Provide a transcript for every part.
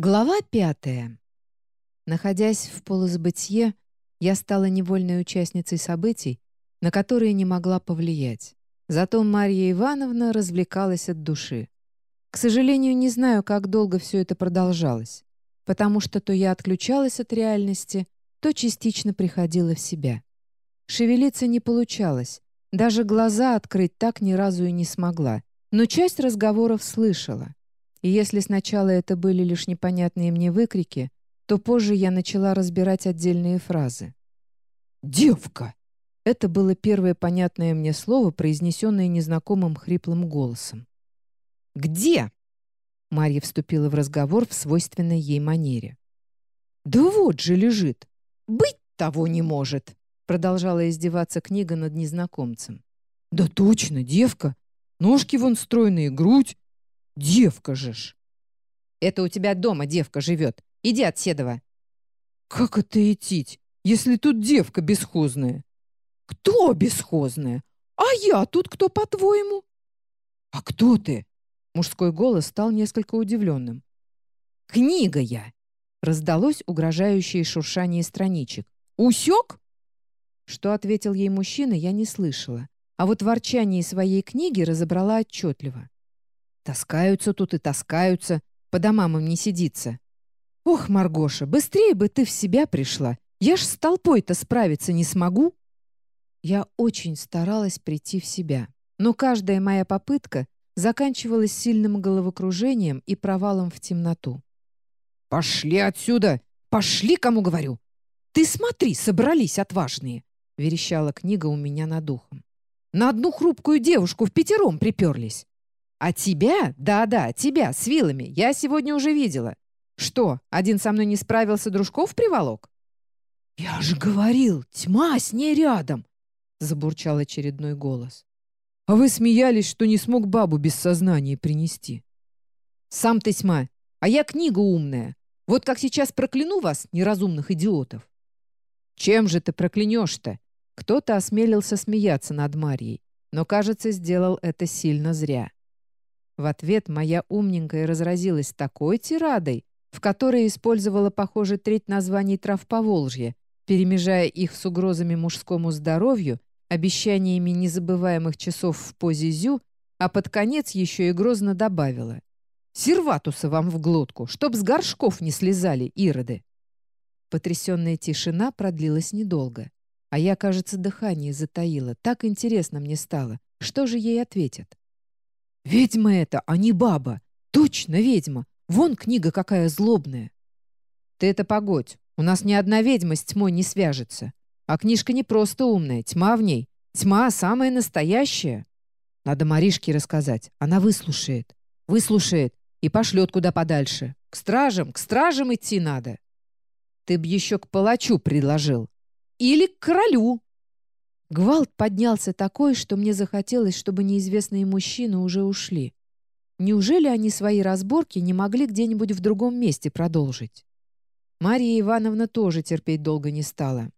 Глава пятая. Находясь в полузабытье, я стала невольной участницей событий, на которые не могла повлиять. Зато Марья Ивановна развлекалась от души. К сожалению, не знаю, как долго все это продолжалось, потому что то я отключалась от реальности, то частично приходила в себя. Шевелиться не получалось, даже глаза открыть так ни разу и не смогла, но часть разговоров слышала. И если сначала это были лишь непонятные мне выкрики, то позже я начала разбирать отдельные фразы. «Девка!» Это было первое понятное мне слово, произнесенное незнакомым хриплым голосом. «Где?» Марья вступила в разговор в свойственной ей манере. «Да вот же лежит! Быть того не может!» Продолжала издеваться книга над незнакомцем. «Да точно, девка! Ножки вон стройные, грудь! Девка же ж!» «Это у тебя дома девка живет. Иди от Седова». «Как это идти, если тут девка бесхозная?» «Кто бесхозная? А я тут кто, по-твоему?» «А кто ты?» Мужской голос стал несколько удивленным. «Книга я!» Раздалось угрожающее шуршание страничек. «Усек?» Что ответил ей мужчина, я не слышала. А вот ворчание своей книги разобрала отчетливо. Таскаются тут и таскаются, по домам им не сидится. Ох, Маргоша, быстрее бы ты в себя пришла. Я ж с толпой-то справиться не смогу. Я очень старалась прийти в себя, но каждая моя попытка заканчивалась сильным головокружением и провалом в темноту. «Пошли отсюда! Пошли, кому говорю! Ты смотри, собрались отважные!» — верещала книга у меня над духом. «На одну хрупкую девушку в пятером приперлись. А тебя, да-да, тебя, с вилами, я сегодня уже видела. Что, один со мной не справился, дружков приволок? «Я же говорил, тьма с ней рядом!» — забурчал очередной голос. «А вы смеялись, что не смог бабу без сознания принести». «Сам ты тьма, а я книга умная. Вот как сейчас прокляну вас, неразумных идиотов». «Чем же ты проклянешь-то?» Кто-то осмелился смеяться над Марьей, но, кажется, сделал это сильно зря. В ответ моя умненькая разразилась такой тирадой, в которой использовала, похоже, треть названий трав Поволжья, перемежая их с угрозами мужскому здоровью, обещаниями незабываемых часов в позе зю, а под конец еще и грозно добавила. «Серватуса вам в глотку, чтоб с горшков не слезали ироды!» Потрясенная тишина продлилась недолго, а я, кажется, дыхание затаила. Так интересно мне стало. Что же ей ответят? «Ведьма это, а не баба! Точно ведьма! Вон книга какая злобная!» «Ты это погодь! У нас ни одна ведьма с тьмой не свяжется. А книжка не просто умная, тьма в ней. Тьма самая настоящая. Надо Маришке рассказать. Она выслушает. Выслушает и пошлет куда подальше. К стражам, к стражам идти надо. Ты б еще к палачу предложил. Или к королю. Гвалт поднялся такой, что мне захотелось, чтобы неизвестные мужчины уже ушли. Неужели они свои разборки не могли где-нибудь в другом месте продолжить? Мария Ивановна тоже терпеть долго не стала.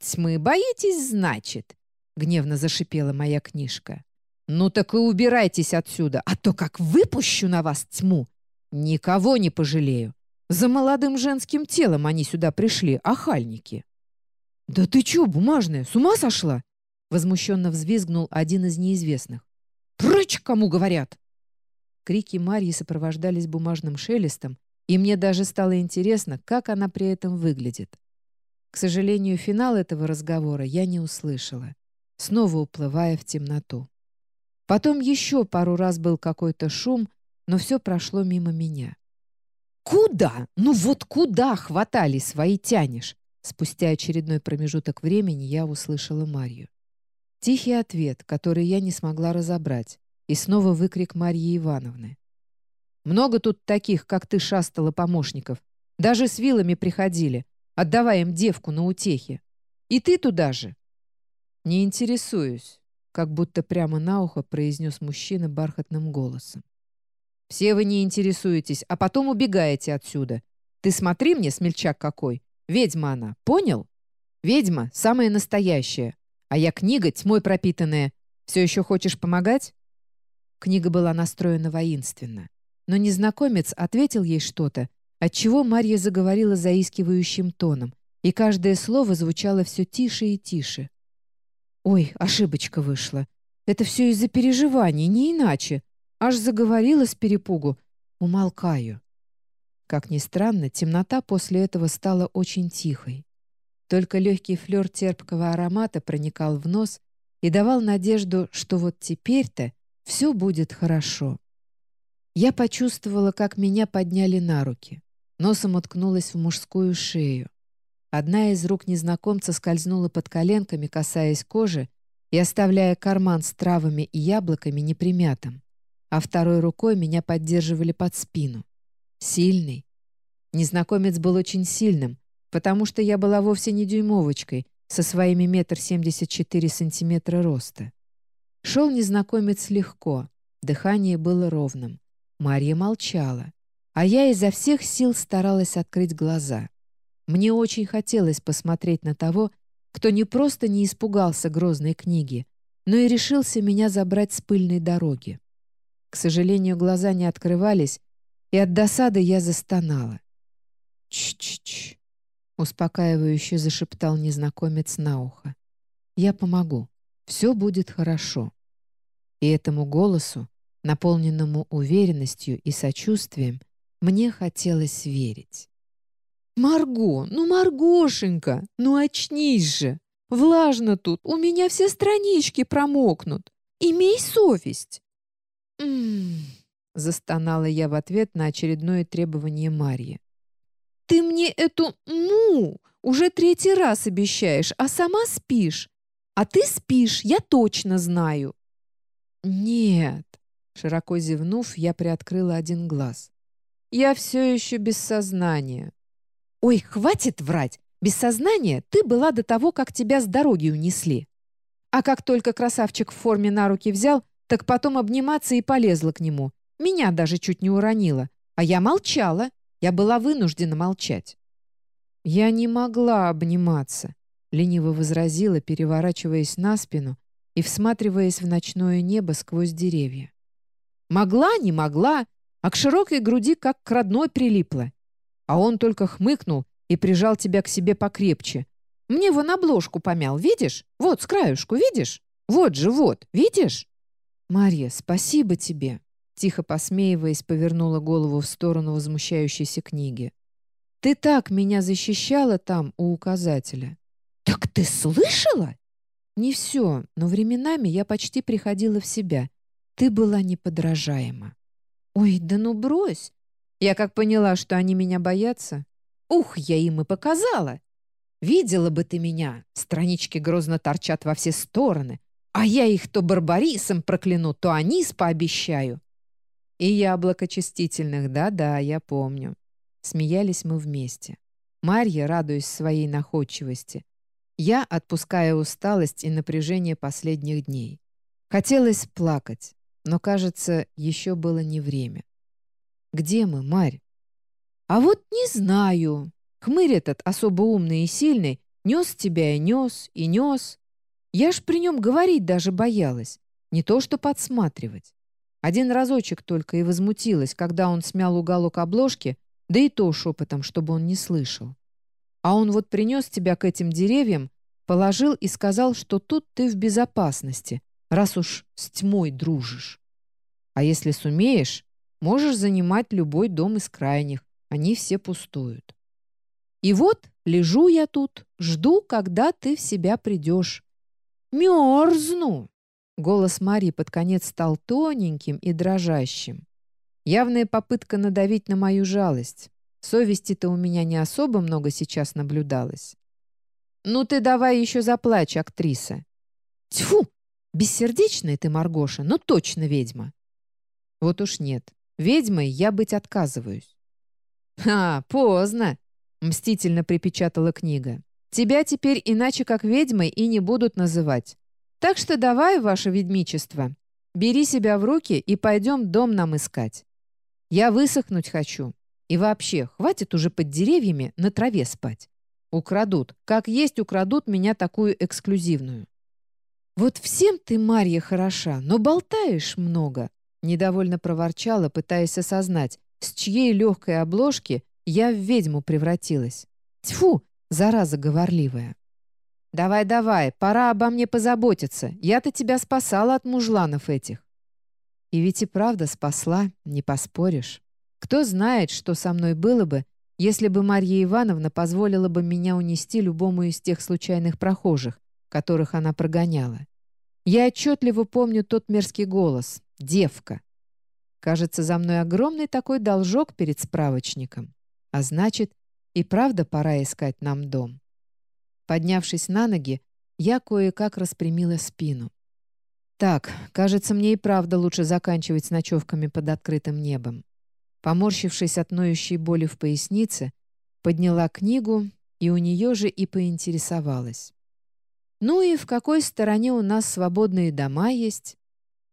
«Тьмы боитесь, значит?» — гневно зашипела моя книжка. «Ну так и убирайтесь отсюда, а то как выпущу на вас тьму! Никого не пожалею! За молодым женским телом они сюда пришли, охальники!» «Да ты чё, бумажная, с ума сошла?» Возмущенно взвизгнул один из неизвестных. «Прочь, кому говорят!» Крики Марьи сопровождались бумажным шелестом, и мне даже стало интересно, как она при этом выглядит. К сожалению, финал этого разговора я не услышала, снова уплывая в темноту. Потом еще пару раз был какой-то шум, но все прошло мимо меня. «Куда? Ну вот куда хватали свои тянешь?» Спустя очередной промежуток времени я услышала Марью. Тихий ответ, который я не смогла разобрать, и снова выкрик Марьи Ивановны. «Много тут таких, как ты, шастала помощников. Даже с вилами приходили, отдавая им девку на утехе. И ты туда же?» «Не интересуюсь», — как будто прямо на ухо произнес мужчина бархатным голосом. «Все вы не интересуетесь, а потом убегаете отсюда. Ты смотри мне, смельчак какой, Ведьма она, понял? Ведьма самая настоящая. А я книга тьмой пропитанная. Все еще хочешь помогать?» Книга была настроена воинственно. Но незнакомец ответил ей что-то, отчего Марья заговорила заискивающим тоном, и каждое слово звучало все тише и тише. «Ой, ошибочка вышла. Это все из-за переживаний, не иначе. Аж заговорила с перепугу. Умолкаю». Как ни странно, темнота после этого стала очень тихой. Только легкий флер терпкого аромата проникал в нос и давал надежду, что вот теперь-то все будет хорошо. Я почувствовала, как меня подняли на руки. Носом уткнулась в мужскую шею. Одна из рук незнакомца скользнула под коленками, касаясь кожи и оставляя карман с травами и яблоками непримятым, а второй рукой меня поддерживали под спину. Сильный. Незнакомец был очень сильным, потому что я была вовсе не дюймовочкой со своими метр семьдесят четыре сантиметра роста. Шел незнакомец легко, дыхание было ровным. Марья молчала. А я изо всех сил старалась открыть глаза. Мне очень хотелось посмотреть на того, кто не просто не испугался грозной книги, но и решился меня забрать с пыльной дороги. К сожалению, глаза не открывались, и от досады я застонала. «Ч-ч-ч», — успокаивающе зашептал незнакомец на ухо. «Я помогу. Все будет хорошо». И этому голосу, наполненному уверенностью и сочувствием, мне хотелось верить. «Марго, ну, Маргошенька, ну очнись же! Влажно тут, у меня все странички промокнут. Имей совесть!» «М-м-м», застонала я в ответ на очередное требование Марьи. «Ты мне эту «му» уже третий раз обещаешь, а сама спишь. А ты спишь, я точно знаю». «Нет», — широко зевнув, я приоткрыла один глаз. Я все еще без сознания». «Ой, хватит врать! Без сознания ты была до того, как тебя с дороги унесли. А как только красавчик в форме на руки взял, так потом обниматься и полезла к нему. Меня даже чуть не уронила. А я молчала. Я была вынуждена молчать». «Я не могла обниматься», — лениво возразила, переворачиваясь на спину и всматриваясь в ночное небо сквозь деревья. «Могла, не могла, а к широкой груди как к родной прилипла. А он только хмыкнул и прижал тебя к себе покрепче. Мне вон обложку помял, видишь? Вот, с краюшку, видишь? Вот же, вот, видишь? Марья, спасибо тебе. Тихо посмеиваясь, повернула голову в сторону возмущающейся книги. Ты так меня защищала там у указателя. Так ты слышала? Не все, но временами я почти приходила в себя. Ты была неподражаема. «Ой, да ну брось! Я как поняла, что они меня боятся. Ух, я им и показала! Видела бы ты меня! Странички грозно торчат во все стороны, а я их то барбарисом прокляну, то анис пообещаю». И яблоко чистительных, да-да, я помню. Смеялись мы вместе. Марья, радуясь своей находчивости. Я, отпуская усталость и напряжение последних дней. Хотелось плакать. Но, кажется, еще было не время. «Где мы, Марь?» «А вот не знаю. Хмырь этот, особо умный и сильный, нес тебя и нес, и нес. Я ж при нем говорить даже боялась. Не то что подсматривать. Один разочек только и возмутилась, когда он смял уголок обложки, да и то шепотом, чтобы он не слышал. А он вот принес тебя к этим деревьям, положил и сказал, что тут ты в безопасности, раз уж с тьмой дружишь. А если сумеешь, можешь занимать любой дом из крайних, они все пустуют. И вот лежу я тут, жду, когда ты в себя придешь. Мерзну!» Голос Марьи под конец стал тоненьким и дрожащим. Явная попытка надавить на мою жалость. Совести-то у меня не особо много сейчас наблюдалось. «Ну ты давай еще заплачь, актриса!» «Тьфу! Бессердечная ты, Маргоша, но точно ведьма!» «Вот уж нет. Ведьмой я быть отказываюсь». «Ха, поздно!» — мстительно припечатала книга. «Тебя теперь иначе как ведьмой и не будут называть. Так что давай, ваше ведьмичество, бери себя в руки и пойдем дом нам искать. Я высохнуть хочу. И вообще, хватит уже под деревьями на траве спать. Украдут. Как есть украдут меня такую эксклюзивную. Вот всем ты, Марья, хороша, но болтаешь много. Недовольно проворчала, пытаясь осознать, с чьей легкой обложки я в ведьму превратилась. Тьфу, зараза говорливая. «Давай-давай, пора обо мне позаботиться. Я-то тебя спасала от мужланов этих». И ведь и правда спасла, не поспоришь. Кто знает, что со мной было бы, если бы Марья Ивановна позволила бы меня унести любому из тех случайных прохожих, которых она прогоняла. Я отчетливо помню тот мерзкий голос «Девка». Кажется, за мной огромный такой должок перед справочником. А значит, и правда пора искать нам дом. Поднявшись на ноги, я кое-как распрямила спину. Так, кажется, мне и правда лучше заканчивать с ночевками под открытым небом. Поморщившись от ноющей боли в пояснице, подняла книгу и у нее же и поинтересовалась. «Ну и в какой стороне у нас свободные дома есть?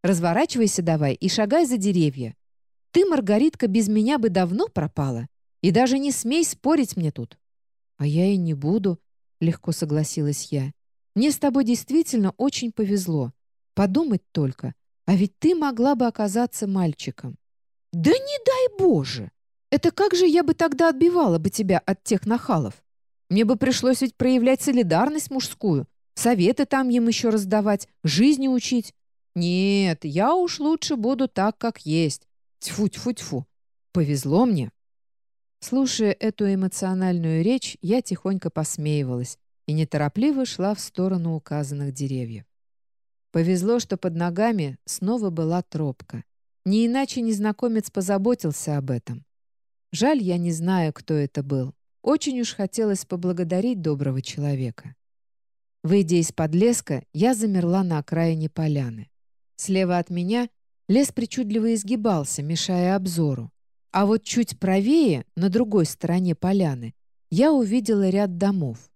Разворачивайся давай и шагай за деревья. Ты, Маргаритка, без меня бы давно пропала. И даже не смей спорить мне тут». «А я и не буду», — легко согласилась я. «Мне с тобой действительно очень повезло. Подумать только, а ведь ты могла бы оказаться мальчиком». «Да не дай Боже! Это как же я бы тогда отбивала бы тебя от тех нахалов? Мне бы пришлось ведь проявлять солидарность мужскую, советы там им еще раздавать, жизни учить. Нет, я уж лучше буду так, как есть. Тьфу-тьфу-тьфу. Повезло мне». Слушая эту эмоциональную речь, я тихонько посмеивалась и неторопливо шла в сторону указанных деревьев. Повезло, что под ногами снова была тропка. Не иначе незнакомец позаботился об этом. Жаль, я не знаю, кто это был. Очень уж хотелось поблагодарить доброго человека. Выйдя из подлеска, я замерла на окраине поляны. Слева от меня лес причудливо изгибался, мешая обзору. А вот чуть правее, на другой стороне поляны, я увидела ряд домов.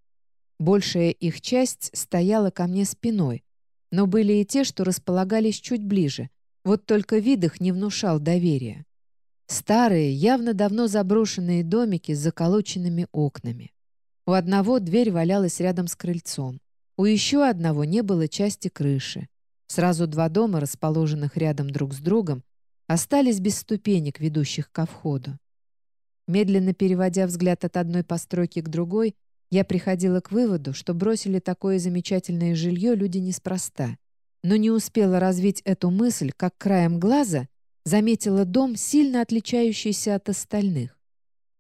Большая их часть стояла ко мне спиной, но были и те, что располагались чуть ближе, вот только вид их не внушал доверия. Старые, явно давно заброшенные домики с заколоченными окнами. У одного дверь валялась рядом с крыльцом, у еще одного не было части крыши. Сразу два дома, расположенных рядом друг с другом, остались без ступенек, ведущих ко входу. Медленно переводя взгляд от одной постройки к другой, я приходила к выводу, что бросили такое замечательное жилье люди неспроста. Но не успела развить эту мысль, как краем глаза заметила дом, сильно отличающийся от остальных.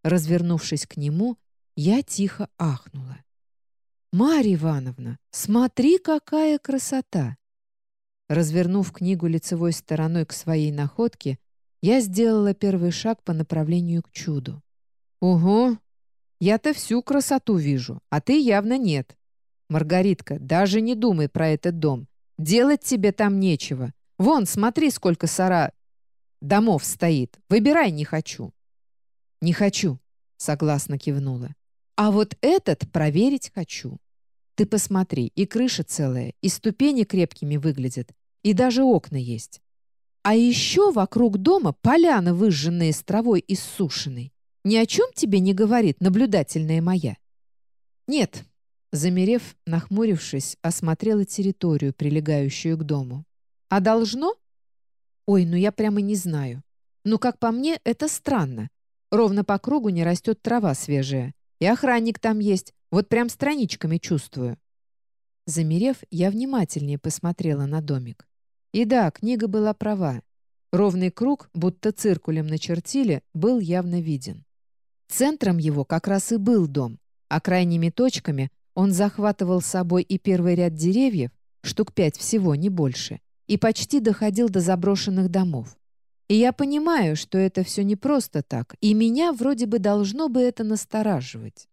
Развернувшись к нему, я тихо ахнула. «Марья Ивановна, смотри, какая красота!» Развернув книгу лицевой стороной к своей находке, я сделала первый шаг по направлению к чуду. «Ого! Я-то всю красоту вижу, а ты явно нет. Маргаритка, даже не думай про этот дом. Делать тебе там нечего. Вон, смотри, сколько сара... домов стоит. Выбирай не хочу». «Не хочу», — согласно кивнула. «А вот этот проверить хочу. Ты посмотри, и крыша целая, и ступени крепкими выглядят, и даже окна есть. А еще вокруг дома поляна, выжженная с травой и сушеной. Ни о чем тебе не говорит наблюдательная моя? Нет. Замерев, нахмурившись, осмотрела территорию, прилегающую к дому. А должно? Ой, ну я прямо не знаю. Ну, как по мне, это странно. Ровно по кругу не растет трава свежая. И охранник там есть, вот прям страничками чувствую. Замерев, я внимательнее посмотрела на домик. И да, книга была права. Ровный круг, будто циркулем начертили, был явно виден. Центром его как раз и был дом, а крайними точками он захватывал с собой и первый ряд деревьев, штук пять всего, не больше, и почти доходил до заброшенных домов. И я понимаю, что это все не просто так, и меня вроде бы должно бы это настораживать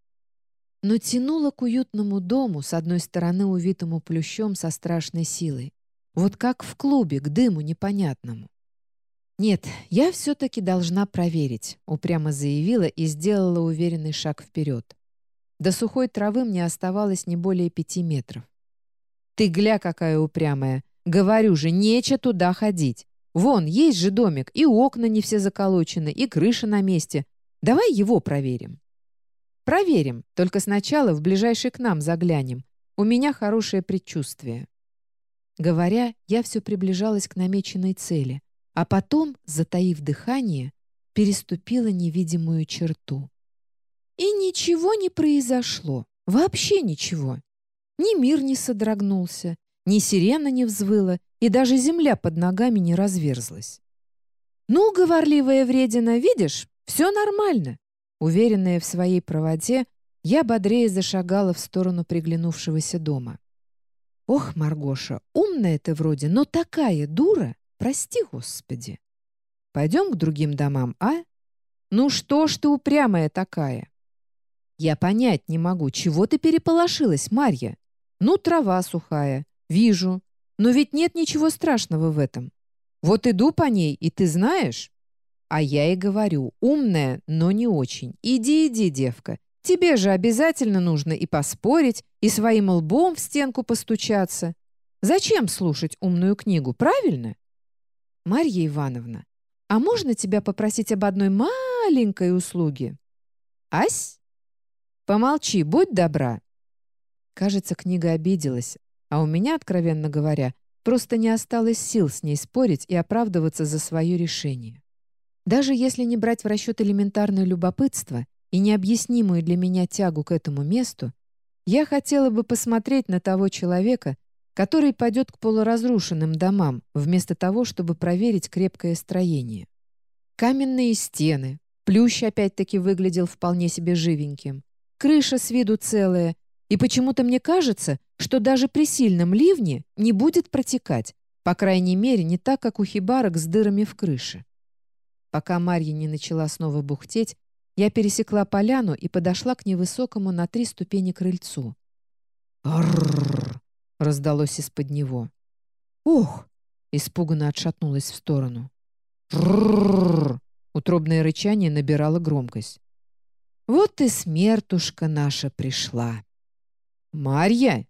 но тянуло к уютному дому, с одной стороны увитому плющом со страшной силой. Вот как в клубе, к дыму непонятному. «Нет, я все-таки должна проверить», — упрямо заявила и сделала уверенный шаг вперед. До сухой травы мне оставалось не более пяти метров. «Ты гля какая упрямая! Говорю же, нече туда ходить! Вон, есть же домик, и окна не все заколочены, и крыша на месте. Давай его проверим». Проверим, только сначала в ближайший к нам заглянем. У меня хорошее предчувствие». Говоря, я все приближалась к намеченной цели, а потом, затаив дыхание, переступила невидимую черту. И ничего не произошло. Вообще ничего. Ни мир не содрогнулся, ни сирена не взвыла, и даже земля под ногами не разверзлась. «Ну, говорливая вредина, видишь, все нормально!» Уверенная в своей правоте, я бодрее зашагала в сторону приглянувшегося дома. «Ох, Маргоша, умная ты вроде, но такая дура! Прости, Господи!» «Пойдем к другим домам, а? Ну что ж ты упрямая такая?» «Я понять не могу, чего ты переполошилась, Марья? Ну, трава сухая, вижу, но ведь нет ничего страшного в этом. Вот иду по ней, и ты знаешь? А я и говорю, умная, но не очень. Иди, иди, девка. Тебе же обязательно нужно и поспорить, и своим лбом в стенку постучаться. Зачем слушать умную книгу, правильно? Марья Ивановна, а можно тебя попросить об одной маленькой услуге? Ась? Помолчи, будь добра. Кажется, книга обиделась, а у меня, откровенно говоря, просто не осталось сил с ней спорить и оправдываться за свое решение. Даже если не брать в расчет элементарное любопытство и необъяснимую для меня тягу к этому месту, я хотела бы посмотреть на того человека, который пойдет к полуразрушенным домам, вместо того, чтобы проверить крепкое строение. Каменные стены, плющ опять-таки выглядел вполне себе живеньким, крыша с виду целая, и почему-то мне кажется, что даже при сильном ливне не будет протекать, по крайней мере, не так, как у хибарок с дырами в крыше. Пока Марья не начала снова бухтеть, я пересекла поляну и подошла к невысокому на три ступени крыльцу. «Аррррр!» — раздалось из-под него. «Ох!» — испуганно отшатнулась в сторону. «Ррррр!» — утробное рычание набирало громкость. «Вот и смертушка наша пришла!» «Марья?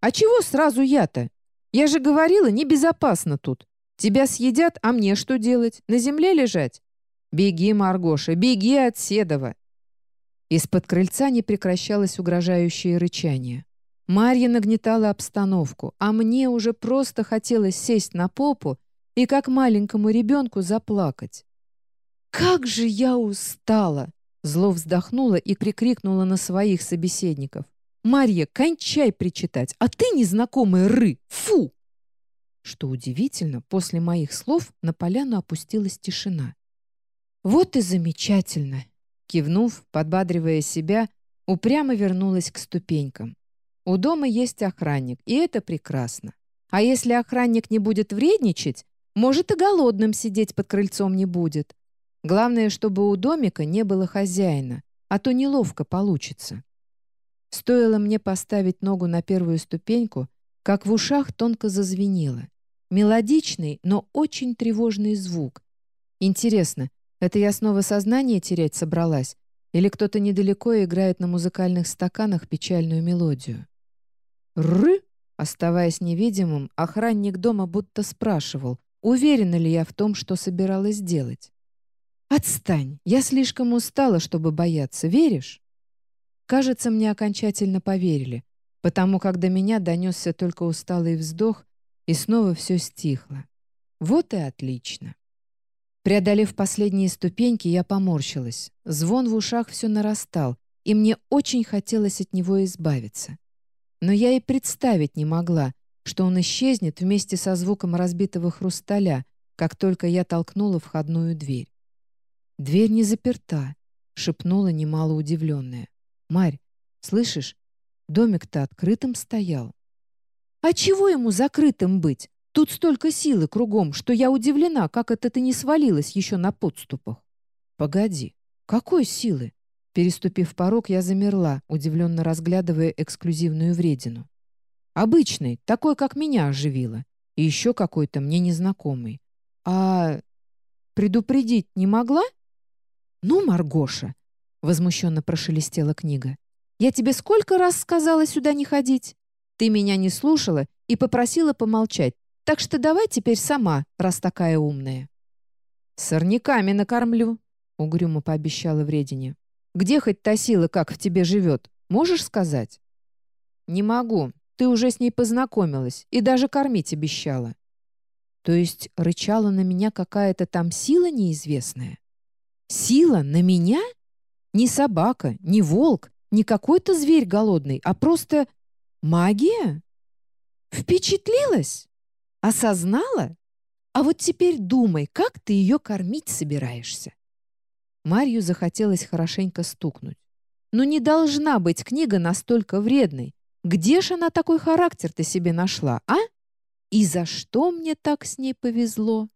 А чего сразу я-то? Я же говорила, небезопасно тут. Тебя съедят, а мне что делать? На земле лежать? Беги, Маргоша, беги от Седова!» Из-под крыльца не прекращалось угрожающее рычание. Марья нагнетала обстановку, а мне уже просто хотелось сесть на попу и как маленькому ребенку заплакать. «Как же я устала!» Зло вздохнула и прикрикнула на своих собеседников. Марья, кончай причитать, а ты незнакомая ры! Фу!» Что удивительно, после моих слов на поляну опустилась тишина. «Вот и замечательно!» Кивнув, подбадривая себя, упрямо вернулась к ступенькам. У дома есть охранник, и это прекрасно. А если охранник не будет вредничать, может и голодным сидеть под крыльцом не будет. Главное, чтобы у домика не было хозяина, а то неловко получится. Стоило мне поставить ногу на первую ступеньку, как в ушах тонко зазвенело. Мелодичный, но очень тревожный звук. Интересно, это я снова сознание терять собралась? Или кто-то недалеко играет на музыкальных стаканах печальную мелодию? «Ры!» Оставаясь невидимым, охранник дома будто спрашивал, уверена ли я в том, что собиралась делать. «Отстань! Я слишком устала, чтобы бояться, веришь?» Кажется, мне окончательно поверили, потому как до меня донесся только усталый вздох, и снова все стихло. Вот и отлично. Преодолев последние ступеньки, я поморщилась. Звон в ушах все нарастал, и мне очень хотелось от него избавиться. Но я и представить не могла, что он исчезнет вместе со звуком разбитого хрусталя, как только я толкнула входную дверь. «Дверь не заперта», — шепнула немало удивленная. Марь, слышишь, домик-то открытым стоял. А чего ему закрытым быть? Тут столько силы кругом, что я удивлена, как это ты не свалилась еще на подступах. Погоди, какой силы? Переступив порог, я замерла, удивленно разглядывая эксклюзивную вредину. Обычный, такой, как меня оживила. И еще какой-то мне незнакомый. А предупредить не могла? Ну, Маргоша, Возмущенно прошелестела книга. «Я тебе сколько раз сказала сюда не ходить? Ты меня не слушала и попросила помолчать, так что давай теперь сама, раз такая умная». «Сорняками накормлю», — угрюмо пообещала вредине. «Где хоть та сила, как в тебе живет? Можешь сказать?» «Не могу. Ты уже с ней познакомилась и даже кормить обещала». «То есть рычала на меня какая-то там сила неизвестная?» «Сила на меня?» Не собака, не волк, не какой-то зверь голодный, а просто магия. Впечатлилась? Осознала? А вот теперь думай, как ты ее кормить собираешься. Марью захотелось хорошенько стукнуть. Но не должна быть книга настолько вредной. Где ж она такой характер ты себе нашла, а? И за что мне так с ней повезло?